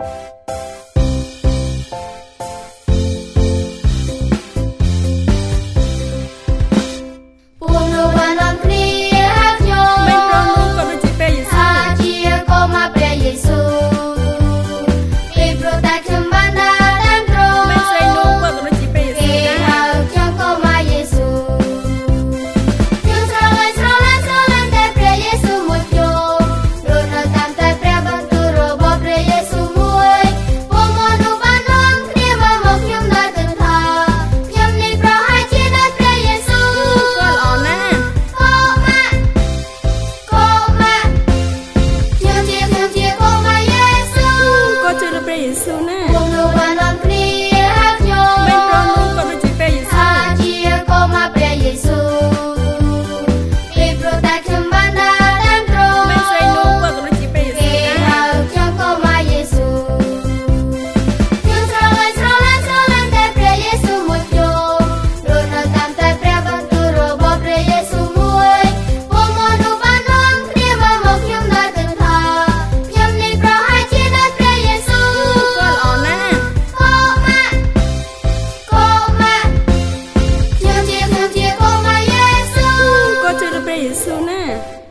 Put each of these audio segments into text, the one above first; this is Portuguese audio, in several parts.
ព្ Amen.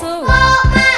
sou.